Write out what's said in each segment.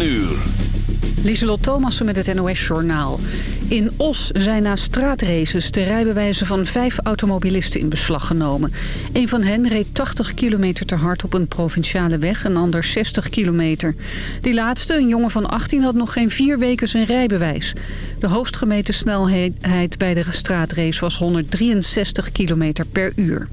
9 uur. Lieselot Thomassen met het NOS-journaal. In Os zijn na straatraces de rijbewijzen van vijf automobilisten in beslag genomen. Een van hen reed 80 kilometer te hard op een provinciale weg, een ander 60 kilometer. Die laatste, een jongen van 18, had nog geen vier weken zijn rijbewijs. De hoogst gemeten snelheid bij de straatrace was 163 kilometer per uur.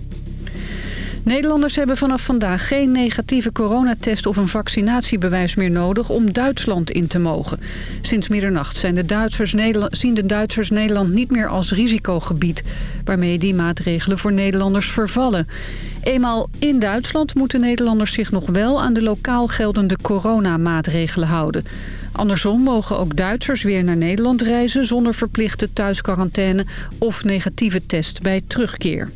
Nederlanders hebben vanaf vandaag geen negatieve coronatest of een vaccinatiebewijs meer nodig om Duitsland in te mogen. Sinds middernacht zijn de Duitsers zien de Duitsers Nederland niet meer als risicogebied, waarmee die maatregelen voor Nederlanders vervallen. Eenmaal in Duitsland moeten Nederlanders zich nog wel aan de lokaal geldende coronamaatregelen houden. Andersom mogen ook Duitsers weer naar Nederland reizen zonder verplichte thuisquarantaine of negatieve test bij terugkeer.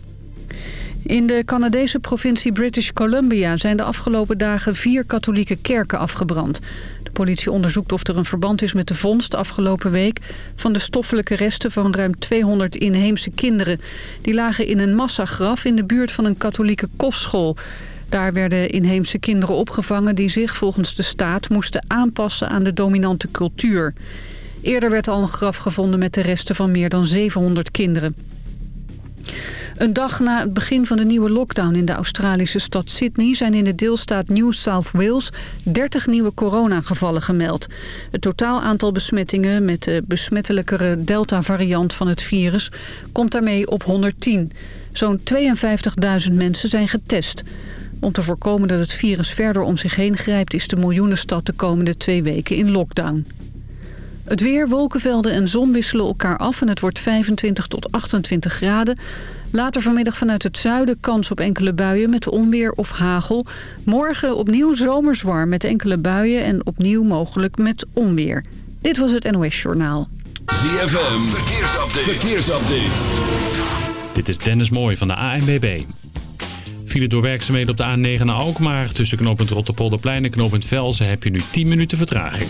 In de Canadese provincie British Columbia zijn de afgelopen dagen vier katholieke kerken afgebrand. De politie onderzoekt of er een verband is met de vondst afgelopen week... van de stoffelijke resten van ruim 200 inheemse kinderen. Die lagen in een massagraf in de buurt van een katholieke kostschool. Daar werden inheemse kinderen opgevangen die zich volgens de staat moesten aanpassen aan de dominante cultuur. Eerder werd al een graf gevonden met de resten van meer dan 700 kinderen. Een dag na het begin van de nieuwe lockdown in de Australische stad Sydney... zijn in de deelstaat New South Wales 30 nieuwe coronagevallen gemeld. Het totaal aantal besmettingen met de besmettelijkere Delta-variant van het virus... komt daarmee op 110. Zo'n 52.000 mensen zijn getest. Om te voorkomen dat het virus verder om zich heen grijpt... is de miljoenenstad de komende twee weken in lockdown. Het weer, wolkenvelden en zon wisselen elkaar af en het wordt 25 tot 28 graden. Later vanmiddag vanuit het zuiden kans op enkele buien met onweer of hagel. Morgen opnieuw zomers warm met enkele buien en opnieuw mogelijk met onweer. Dit was het NOS Journaal. ZFM, verkeersupdate. verkeersupdate. Dit is Dennis Mooij van de ANBB. File door werkzaamheden op de A9 naar Alkmaar. Tussen knooppunt Rotterpolderplein en knooppunt Velzen heb je nu 10 minuten vertraging.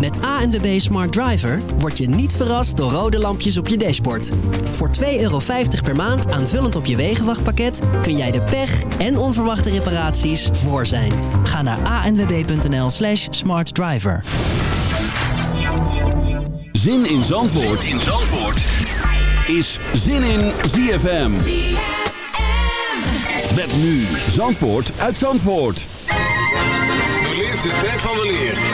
met ANWB Smart Driver word je niet verrast door rode lampjes op je dashboard. Voor 2,50 euro per maand aanvullend op je wegenwachtpakket kun jij de pech en onverwachte reparaties voor zijn. Ga naar anwb.nl slash smartdriver. Zin in Zandvoort, zin in Zandvoort. is Zin in ZFM. Met nu Zandvoort uit Zandvoort. Beleef de tijd van de leer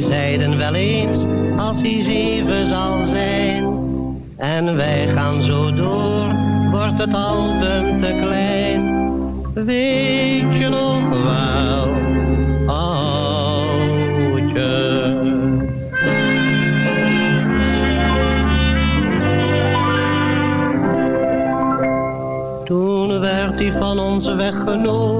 Zeiden wel eens, als hij zeven zal zijn. En wij gaan zo door, wordt het album te klein. Weet je nog wel, oudje. Toen werd hij van ons weggenomen,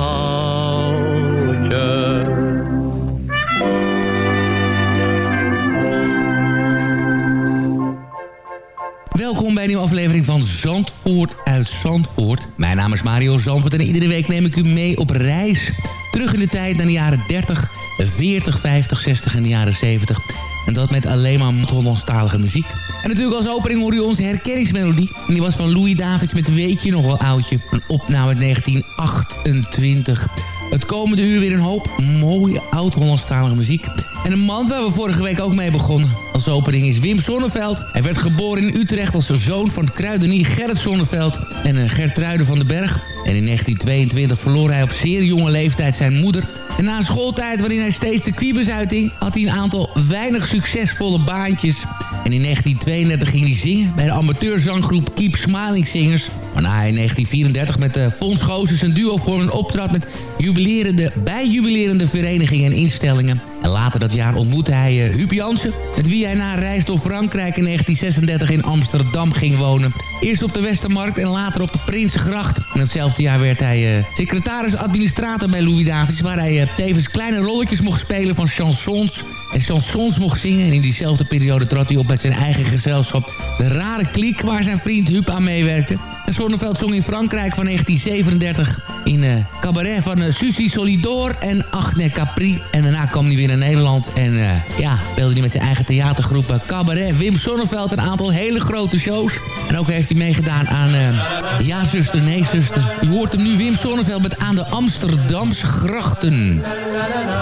Bij een nieuwe aflevering van Zandvoort uit Zandvoort. Mijn naam is Mario Zandvoort en iedere week neem ik u mee op reis. Terug in de tijd naar de jaren 30, 40, 50, 60 en de jaren 70. En dat met alleen maar Hollandstalige muziek. En natuurlijk als opening hoor je onze herkenningsmelodie. En die was van Louis Davids met Weet je nog wel oudje. Een opname uit 1928. Het komende uur weer een hoop mooie oud-Hollandstalige muziek. En een man waar we vorige week ook mee begonnen. Als opening is Wim Sonneveld. Hij werd geboren in Utrecht als de zoon van kruidenier Gerrit Sonneveld en eh, Gertruide van den Berg. En in 1922 verloor hij op zeer jonge leeftijd zijn moeder. En na een schooltijd waarin hij steeds de kwiebus uiting... had hij een aantal weinig succesvolle baantjes. En in 1932 ging hij zingen bij de amateurzanggroep Keep Smiling Singers. Waarna in 1934 met de Fons Gozes een duo vormde optrad met jubilerende, bijjubilerende verenigingen en instellingen. En later dat jaar ontmoette hij uh, Huub Jansen... met wie hij na een reis door Frankrijk in 1936 in Amsterdam ging wonen. Eerst op de Westermarkt en later op de Prinsengracht. En hetzelfde jaar werd hij uh, secretaris-administrator bij Louis Davids... waar hij tevens kleine rolletjes mocht spelen van chansons en chansons mocht zingen. En in diezelfde periode trad hij op met zijn eigen gezelschap... De Rare Kliek, waar zijn vriend Huub aan meewerkte. En Zonneveld zong in Frankrijk van 1937 in uh, cabaret van uh, Suzy Solidor en Agne Capri. En daarna kwam hij weer naar Nederland en uh, ja, speelde hij met zijn eigen theatergroep Cabaret. Wim Sonneveld een aantal hele grote shows. En ook heeft hij meegedaan aan Ja zuster, nee zuster. U hoort hem nu Wim Sonneveld met Aan de Amsterdamse grachten.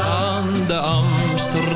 Aan de Amsterdamse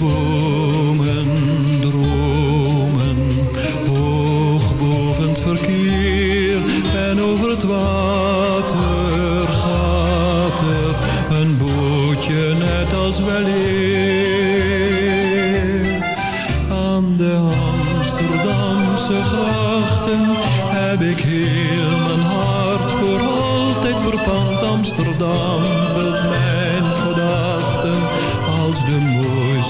Bomen dromen hoog boven het verkeer. En over het water gaat er een bootje net als weleer. Aan de Amsterdamse grachten heb ik heel mijn hart voor altijd verpand. Amsterdam mijn gedachten als de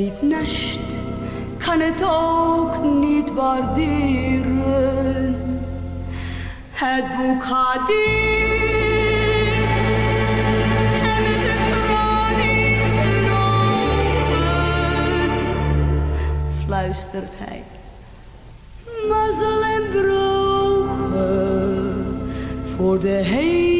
niet nascht, kan het ook niet waarderen. Het boek gaat en een traan in ogen fluistert hij. Mazzel en brogen voor de hele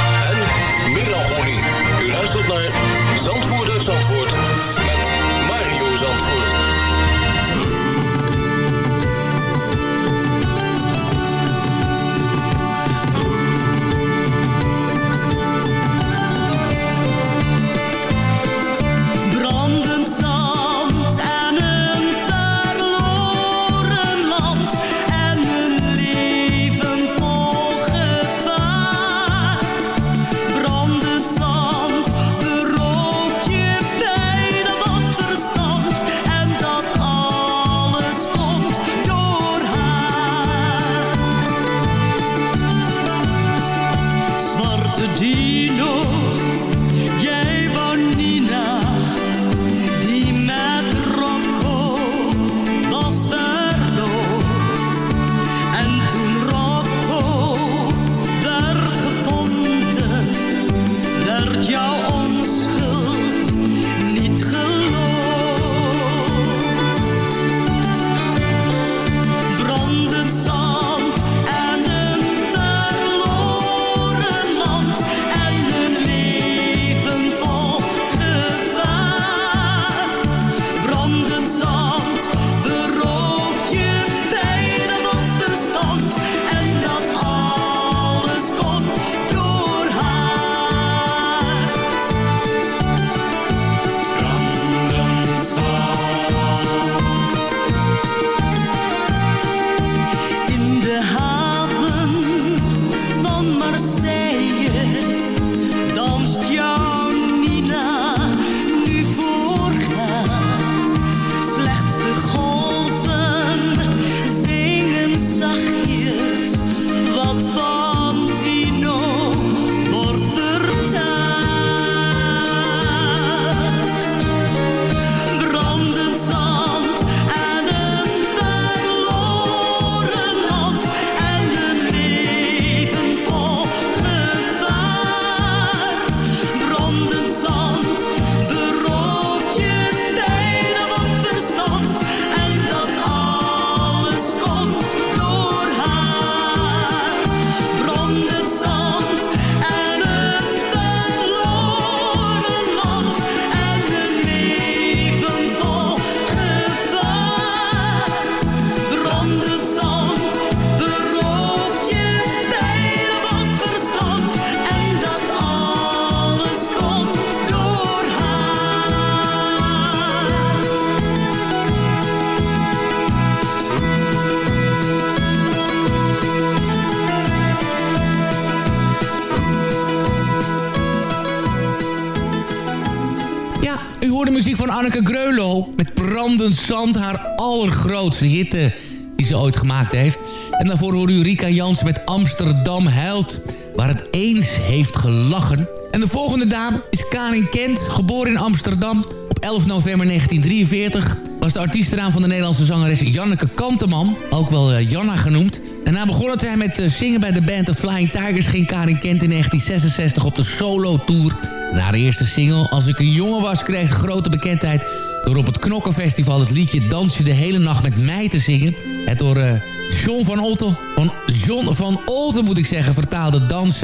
luistert naar Zandvoort Haar allergrootste hitte die ze ooit gemaakt heeft. En daarvoor hoorde u Rika Jans met Amsterdam huilt, waar het eens heeft gelachen. En de volgende dame is Karin Kent, geboren in Amsterdam op 11 november 1943. was de artiestennaam van de Nederlandse zangeres Janneke Kanteman, ook wel uh, Janna genoemd. En na begon het hij met uh, zingen bij de band The Flying Tigers ging Karin Kent in 1966 op de solo-tour. Na haar eerste single, Als ik een jongen was, kreeg ze grote bekendheid... door op het Knokkenfestival het liedje Dans je de hele nacht met mij te zingen. Het door uh, John van Olten, van John van Olten moet ik zeggen, vertaalde Dans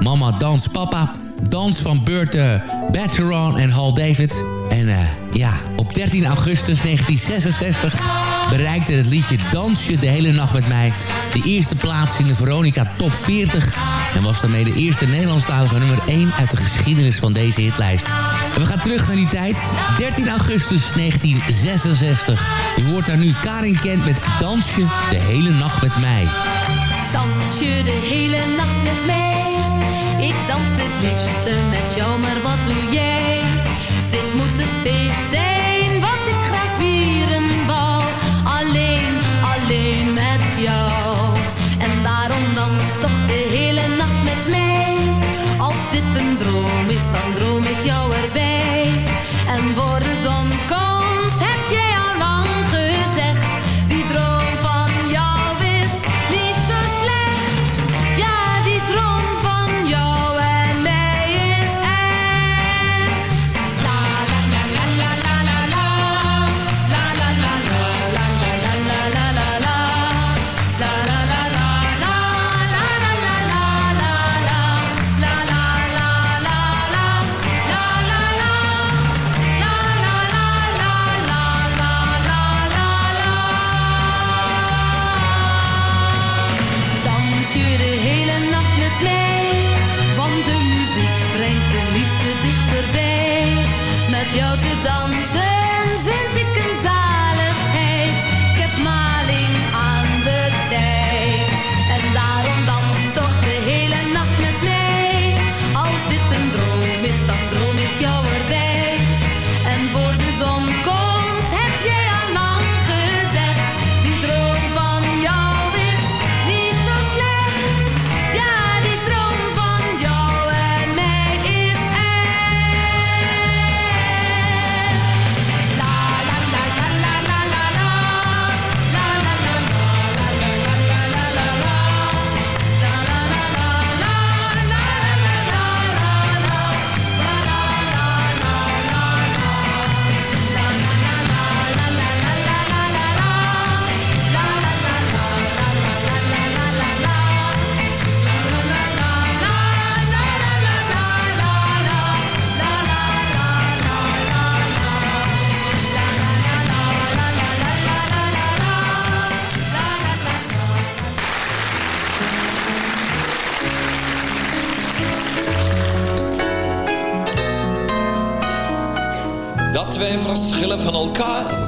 Mama, Dans Papa... Dans van Burt uh, en Hal David. En uh, ja, op 13 augustus 1966 bereikte het liedje Dansje de hele nacht met mij... de eerste plaats in de Veronica Top 40... en was daarmee de eerste Nederlandstalige nummer 1 uit de geschiedenis van deze hitlijst. En we gaan terug naar die tijd, 13 augustus 1966. U hoort daar nu Karin Kent met Dansje de hele nacht met mij. Dansje de hele nacht met mij ik dans het liefste met jou, maar wat doe jij? Dit moet het feest zijn wat ik graag vieren wou. Alleen, alleen met jou. En daarom dans toch de hele nacht met mij. Als dit een droom is, dan droom ik jou erbij. En voor de zon komt,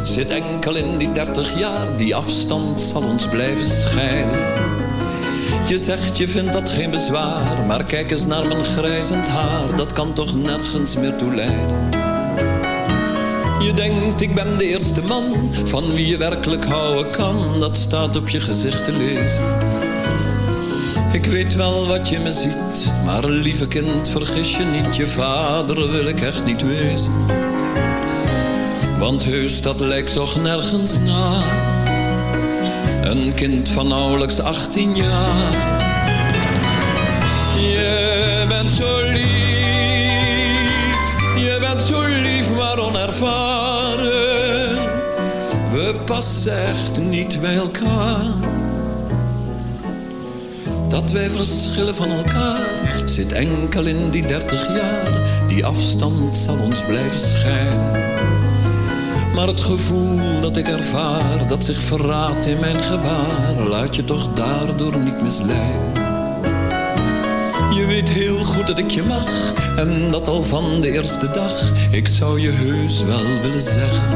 zit enkel in die dertig jaar. Die afstand zal ons blijven schijnen. Je zegt je vindt dat geen bezwaar, maar kijk eens naar mijn grijzend haar. Dat kan toch nergens meer toe leiden. Je denkt ik ben de eerste man van wie je werkelijk houden kan. Dat staat op je gezicht te lezen. Ik weet wel wat je me ziet, maar lieve kind, vergis je niet. Je vader wil ik echt niet wezen. Want heus, dat lijkt toch nergens na. Een kind van nauwelijks 18 jaar. Je bent zo lief, je bent zo lief, maar onervaren. We passen echt niet bij elkaar. Dat wij verschillen van elkaar zit enkel in die dertig jaar. Die afstand zal ons blijven schijnen. Maar het gevoel dat ik ervaar, dat zich verraadt in mijn gebaar, laat je toch daardoor niet misleiden. Je weet heel goed dat ik je mag, en dat al van de eerste dag. Ik zou je heus wel willen zeggen,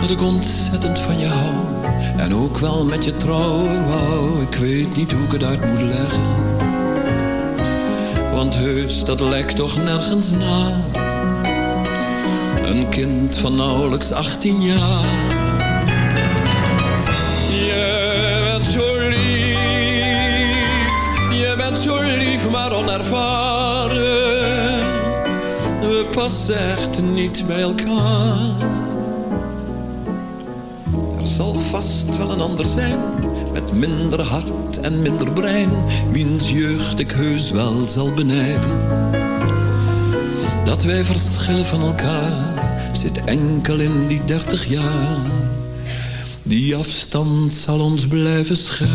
dat ik ontzettend van je hou. En ook wel met je trouwen wou, ik weet niet hoe ik het uit moet leggen. Want heus, dat lijkt toch nergens na. Een kind van nauwelijks 18 jaar. Je bent zo lief, je bent zo lief, maar onervaren. We passen echt niet bij elkaar. zal vast wel een ander zijn, met minder hart en minder brein, wiens jeugd ik heus wel zal benijden. Dat wij verschillen van elkaar, zit enkel in die dertig jaar. Die afstand zal ons blijven scheiden.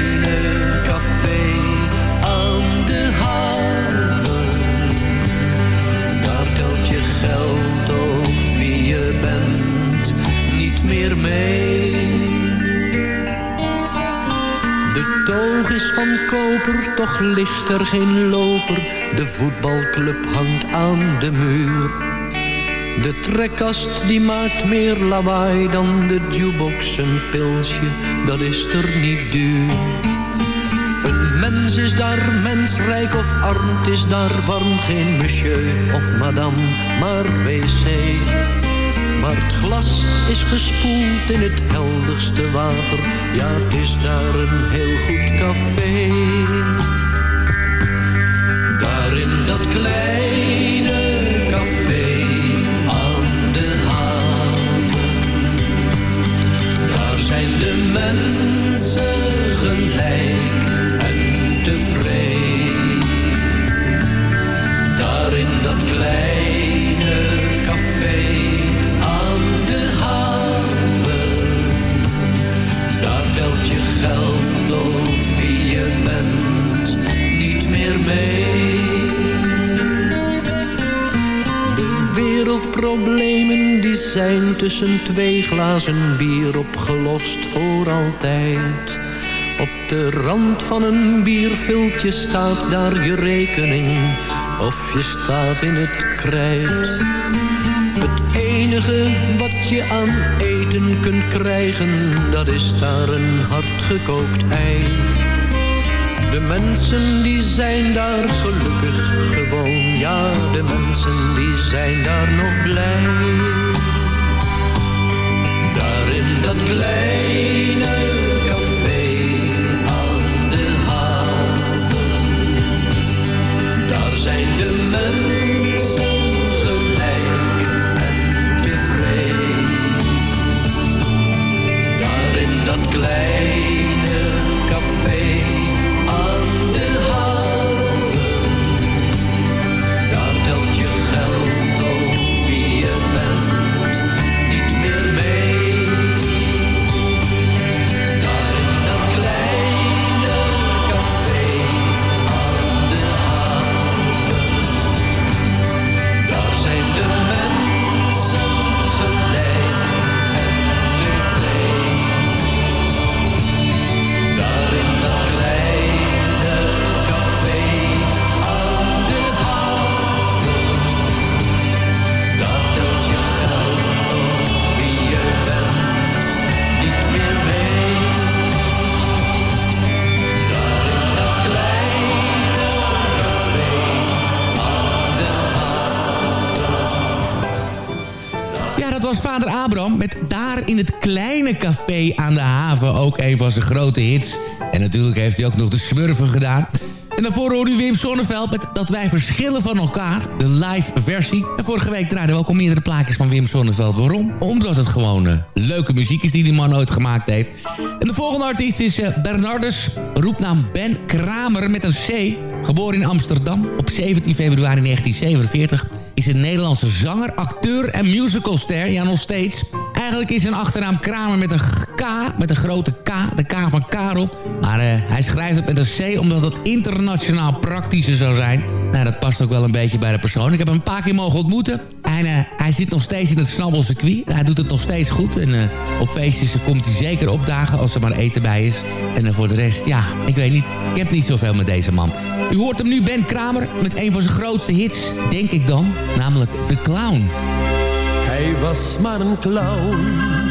mee. De toog is van koper, toch ligt er geen loper. De voetbalclub hangt aan de muur. De trekkast die maakt meer lawaai dan de jukebox. Een pilsje, dat is er niet duur. Een mens is daar mensrijk of arm, is daar warm. Geen monsieur of madame, maar wc. Maar het glas is gespoeld in het helderste water. Ja, het is daar een heel goed café. Daar in dat kleine café aan de haven. Daar zijn de mensen wereldproblemen die zijn tussen twee glazen bier opgelost voor altijd. Op de rand van een bierviltje staat daar je rekening of je staat in het krijt. Het enige wat je aan eten kunt krijgen, dat is daar een hardgekookt ei. De mensen die zijn daar gelukkig gewoon, ja, de mensen die zijn daar nog blij. Daar in dat kleine een van zijn grote hits. En natuurlijk heeft hij ook nog de smurfen gedaan. En daarvoor hoorde u Wim Sonneveld met Dat wij verschillen van elkaar. De live versie. En vorige week draaiden we ook al meerdere plaatjes van Wim Sonneveld. Waarom? Omdat het gewoon uh, leuke muziek is die die man ooit gemaakt heeft. En de volgende artiest is uh, Bernardus. Roepnaam Ben Kramer met een C. Geboren in Amsterdam op 17 februari 1947 is een Nederlandse zanger, acteur en musicalster. Ja, nog steeds. Eigenlijk is zijn achternaam Kramer met een K, met een grote K, de K van Karel. Maar uh, hij schrijft het met een C omdat het internationaal praktischer zou zijn. Nou, dat past ook wel een beetje bij de persoon. Ik heb hem een paar keer mogen ontmoeten. En uh, hij zit nog steeds in het snabbelcircuit. Hij doet het nog steeds goed. En uh, op feestjes komt hij zeker opdagen als er maar eten bij is. En voor de rest, ja, ik weet niet. Ik heb niet zoveel met deze man. U hoort hem nu, Ben Kramer, met een van zijn grootste hits, denk ik dan. Namelijk De Clown. Hij was maar een clown.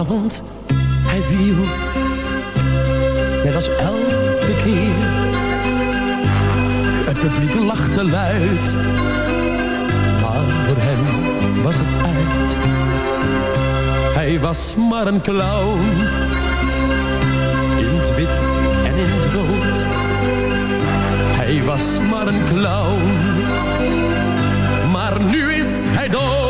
avond, hij viel, net als elke keer. Het publiek lachte luid, maar voor hem was het uit. Hij was maar een clown, in het wit en in het rood. Hij was maar een clown, maar nu is hij dood.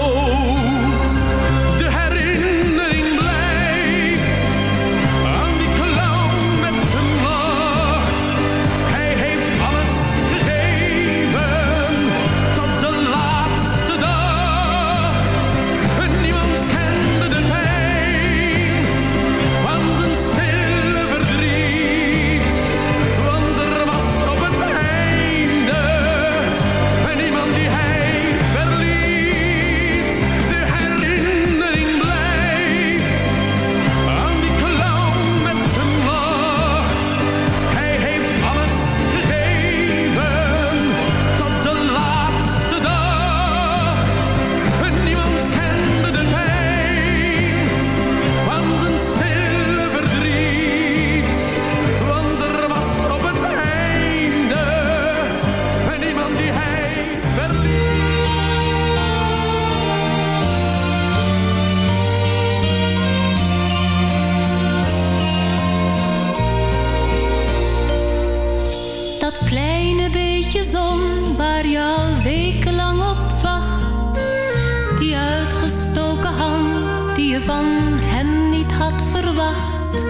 Hem niet had verwacht.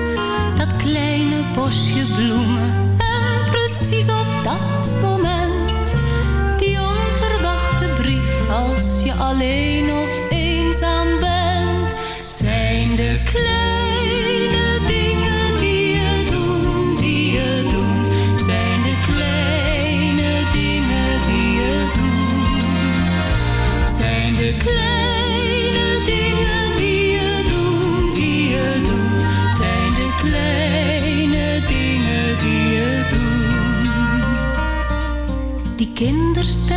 Dat kleine bosje bloemen. En precies op dat moment. Die onverwachte brief als je alleen of Kinder.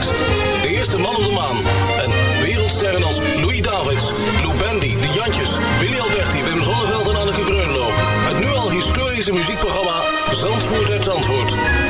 De eerste man op de maan... en wereldsterren als Louis Davids, Lou Bendy, De Jantjes... Willy Alberti, Wim Zonneveld en Anneke Greunlo. Het nu al historische muziekprogramma Zandvoort uit Zandvoort.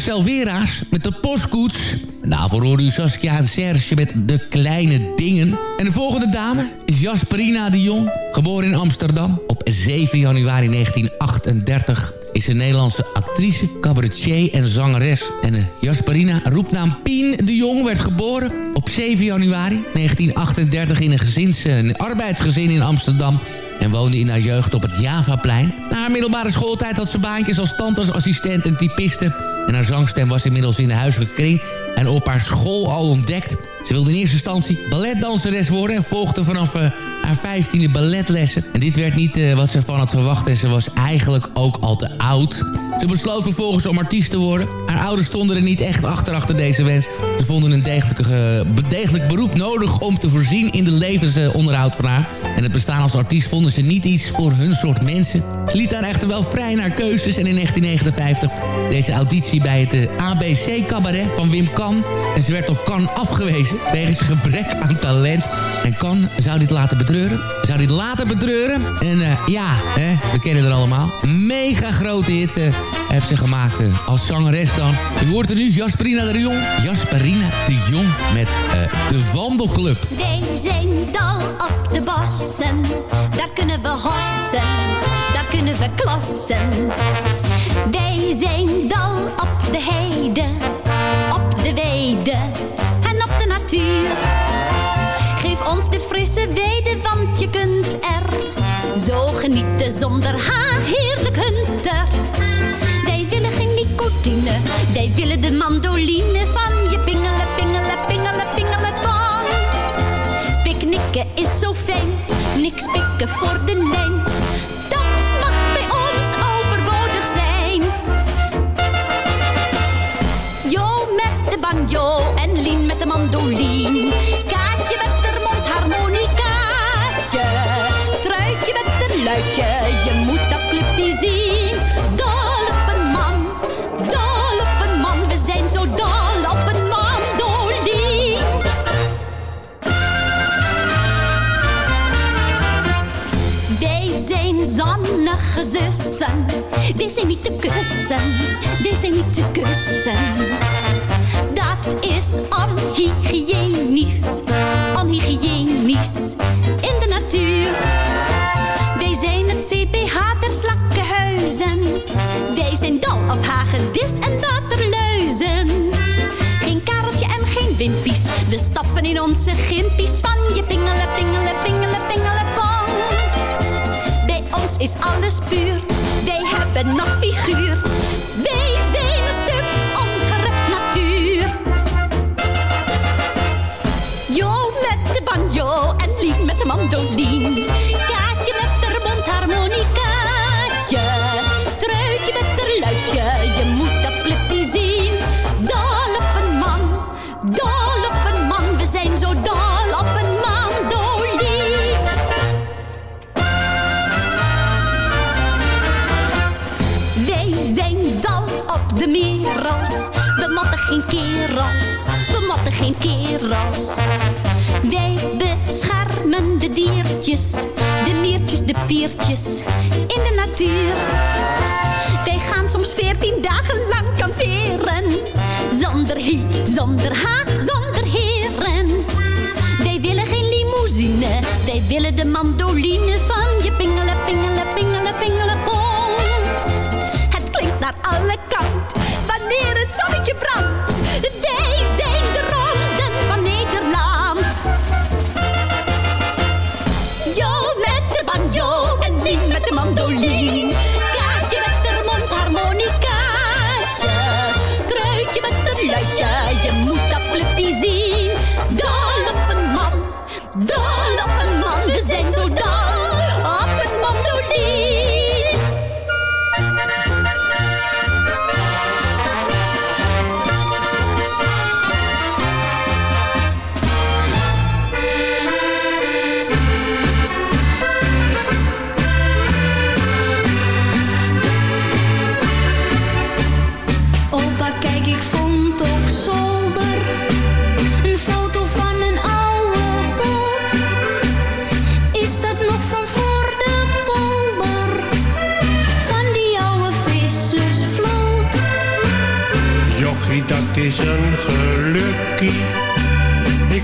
Marcel Vera's met de postkoets. Daarvoor hoorde u Saskia en Serge met De Kleine Dingen. En de volgende dame is Jasperina de Jong, geboren in Amsterdam op 7 januari 1938 is een Nederlandse actrice, cabaretier en zangeres. En uh, Jasperina, roepnaam Pien de Jong, werd geboren op 7 januari 1938 in een, gezins, een arbeidsgezin in Amsterdam en woonde in haar jeugd op het Javaplein. Na haar middelbare schooltijd had ze baantjes als tandartsassistent en typiste. En haar zangstem was inmiddels in de huiselijke kring en op haar school al ontdekt. Ze wilde in eerste instantie balletdanseres worden... en volgde vanaf uh, haar vijftiende balletlessen. En dit werd niet uh, wat ze van had verwacht... en ze was eigenlijk ook al te oud. Ze besloot vervolgens om artiest te worden. Haar ouders stonden er niet echt achter achter deze wens. Ze vonden een uh, degelijk beroep nodig... om te voorzien in de levensonderhoud van haar. En het bestaan als artiest vonden ze niet iets voor hun soort mensen. Ze liet haar echter wel vrij naar keuzes... en in 1959 deze auditie bij het ABC-cabaret van Wim Kan... en ze werd op Kan afgewezen wegens gebrek aan talent. En Kan zou dit laten bedreuren. Zou dit laten bedreuren. En uh, ja, hè, we kennen er allemaal. Mega grote hit heeft ze gemaakt uh, als zangeres dan. U hoort er nu Jasperina de Jong. Jasperina de Jong met de Wandelclub. Wij zijn dal op de bossen. Daar kunnen we hossen. Daar kunnen we klassen. Wij zijn dal op de heide. Op de weide de natuur. Frisse weide, want je kunt er zo genieten zonder haar heerlijk hunter. Wij willen geen nicotine, wij willen de mandoline van je pingelen, pingelen, pingelen, pingelen van. Picknicken is zo fijn, niks pikken voor de lijn. Zussen. Wij zijn niet te kussen, wij zijn niet te kussen dat is onhygiënisch, onhygiënisch in de natuur. Wij zijn het CPH der slakkenhuizen. Wij zijn dol op hagedis en waterluizen. Geen kareltje en geen wimpies. We stappen in onze gimpies van je pingelen, pingelen, pingelen, pingelen, is alles puur. Wij hebben nog figuur. Wij zijn een stuk ongerukt natuur. Jo met de banjo en Lien met de mandoline. Wij beschermen de diertjes, de miertjes, de piertjes in de natuur. Wij gaan soms veertien dagen lang kamperen. Zonder hi, zonder ha, zonder heren. Wij willen geen limousine, wij willen de mandoline van je pingelen,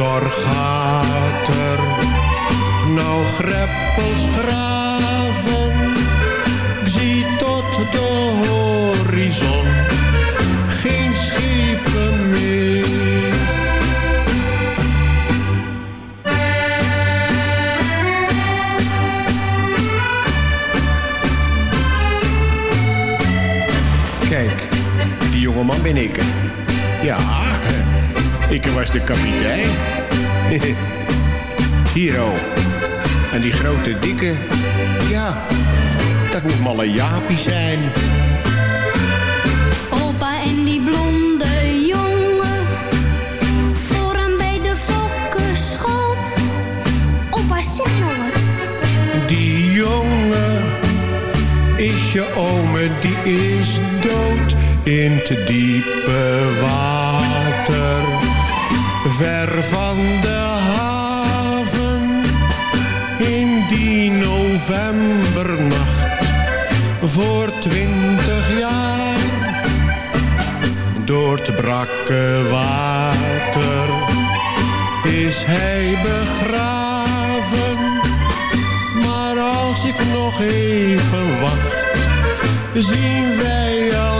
tractor gaat er nou greppels graven. Ik zie tot de horizon geen schepen meer. Kijk, die jongeman ben ik. Ja, ik was de kapitein. Hero. En die grote dikke, ja, dat moet malle Jaapie zijn. Opa en die blonde jongen, vooraan bij de fokkenschoot. Opa, zeg nou wat. Die jongen is je ome, die is dood in te diepe water. Ver van de haven, in die novembernacht, voor twintig jaar. Door het brakke water is hij begraven. Maar als ik nog even wacht, zien wij elkaar.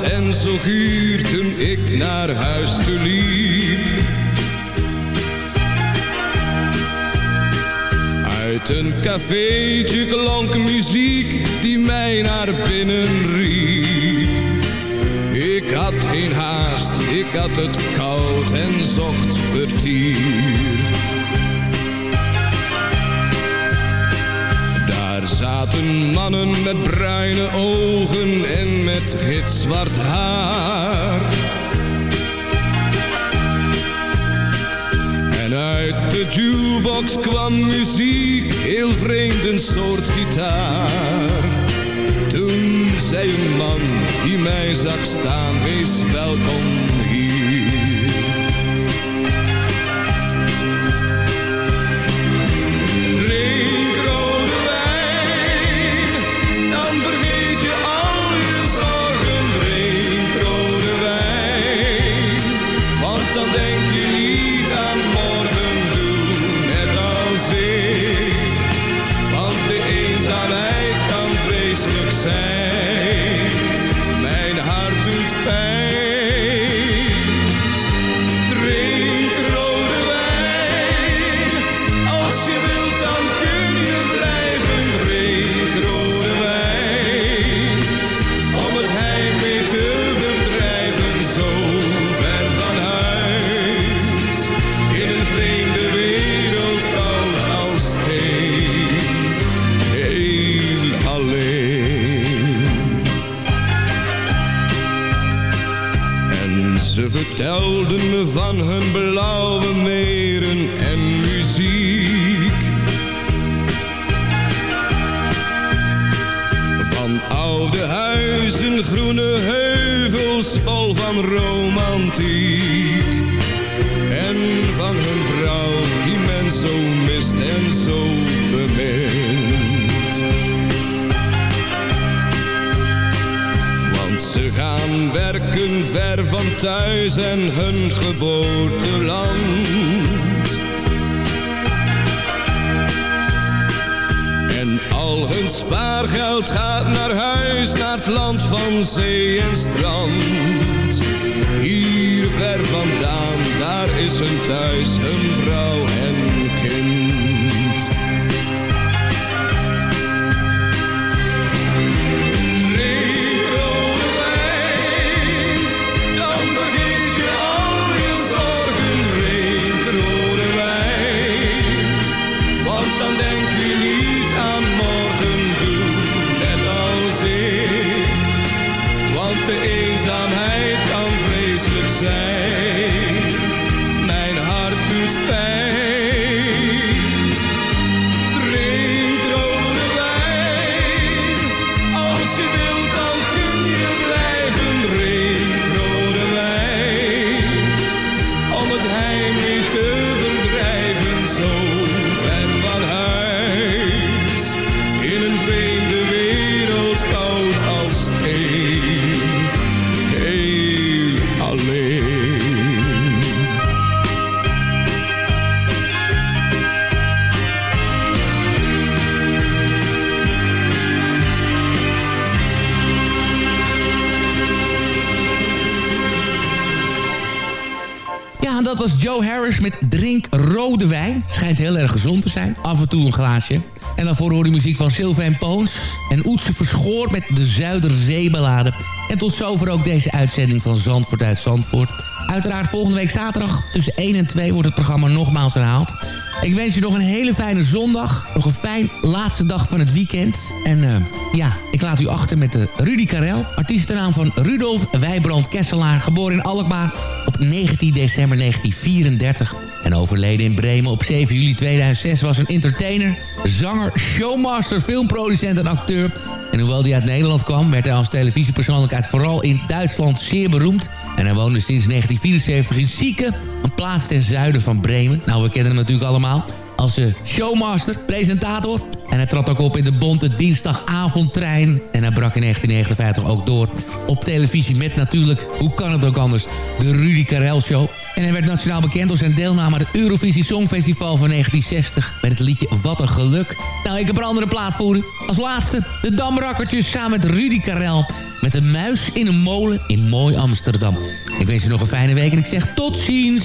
En zo guur toen ik naar huis toe liep. Uit een cafeetje klonk muziek die mij naar binnen riep. Ik had geen haast, ik had het koud en zocht vertier. Zaten mannen met bruine ogen en met gitzwart haar. En uit de jukebox kwam muziek, heel vreemd een soort gitaar. Toen zei een man die mij zag staan, wees welkom hier. Van hun blauwe van thuis en hun geboorteland. En al hun spaargeld gaat naar huis, naar het land van zee en strand. Hier ver vandaan, daar is hun thuis, hun vrouw een glaasje. En daarvoor hoor je muziek van Sylvain Poons en Oetse Verschoor met de Zuiderzeeballade. En tot zover ook deze uitzending van Zandvoort uit Zandvoort. Uiteraard volgende week zaterdag tussen 1 en 2 wordt het programma nogmaals herhaald. Ik wens je nog een hele fijne zondag. Nog een fijn laatste dag van het weekend. En eh, ja, ik laat u achter met de Rudy Karel. Artiestennaam van Rudolf Wijbrand Kesselaar. Geboren in Alkmaar op 19 december 1934. En overleden in Bremen op 7 juli 2006 was een entertainer, zanger, showmaster, filmproducent en acteur. En hoewel hij uit Nederland kwam, werd hij als televisiepersoonlijkheid vooral in Duitsland zeer beroemd. En hij woonde sinds 1974 in Sieke, een plaats ten zuiden van Bremen. Nou, we kennen hem natuurlijk allemaal als eh, showmaster, presentator. En hij trad ook op in de bonte dinsdagavondtrein. En hij brak in 1959 ook door op televisie met natuurlijk, hoe kan het ook anders, de Rudy Karel Show. En hij werd nationaal bekend door zijn deelname aan het Eurovisie Songfestival van 1960... met het liedje Wat een Geluk. Nou, ik heb een andere plaat voor u. Als laatste de Damrakkertjes samen met Rudy Karel met een muis in een molen in mooi Amsterdam. Ik wens je nog een fijne week en ik zeg tot ziens.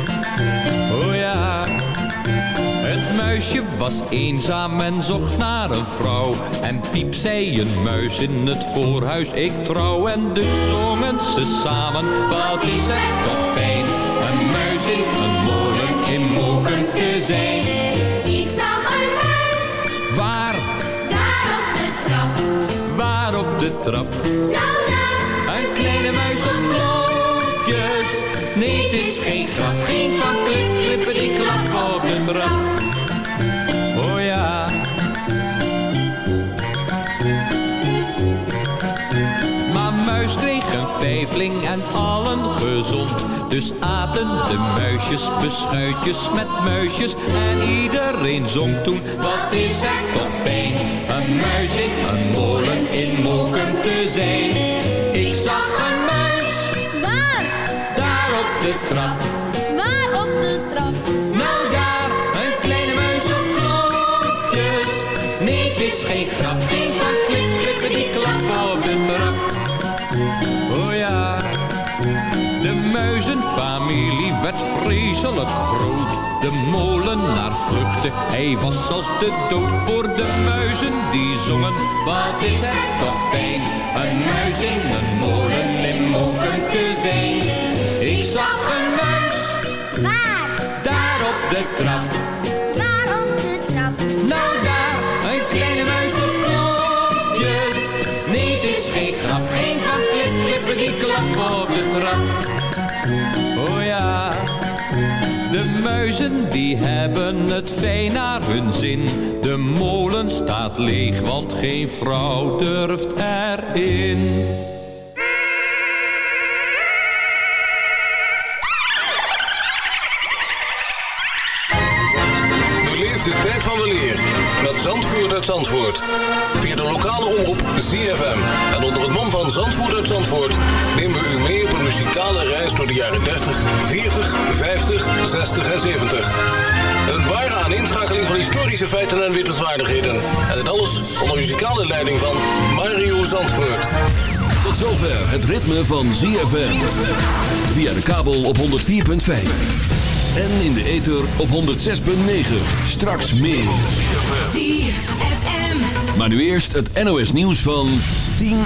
Muisje was eenzaam en zocht naar een vrouw. En piep zei een muis in het voorhuis, ik trouw. En dus zongen ze samen, wat is het toch fijn. Een muis in een molen in Moken te zijn. Ik zag een muis, Waar, daar op de trap. waar op de trap? Nou daar, Een kleine muis op klokjes. Nee, het is geen grap. Geen van klip, klippen die klap op de trap. Vijfling en allen gezond. Dus aten de muisjes beschuitjes met muisjes. En iedereen zong toen, wat is het toch fijn. Een muis in een molen in Moken te zijn. Ik zag een muis, waar, daar op de trap. Vreselijk groot. De molenaar vluchtte, hij was als de dood voor de muizen die zongen. Wat is het toch fijn, een muis in een molen in Moken te zijn. Ik zag een muis, Waar, daar op de trap. Muizen die hebben het fijn naar hun zin. De molen staat leeg, want geen vrouw durft erin. Beleef de tijd van weleer met Zandvoort uit Zandvoort. Via de lokale omroep ZFM. En onder het mom van Zandvoort uit Zandvoort... nemen we u mee muzikale reis door de jaren 30, 40, 50, 60 en 70. Een ware aaninschakeling van historische feiten en wittelswaardigheden. En dit alles onder muzikale leiding van Mario Zandvoort. Tot zover het ritme van ZFM. Via de kabel op 104.5. En in de ether op 106.9. Straks meer. ZFM. Maar nu eerst het NOS nieuws van 10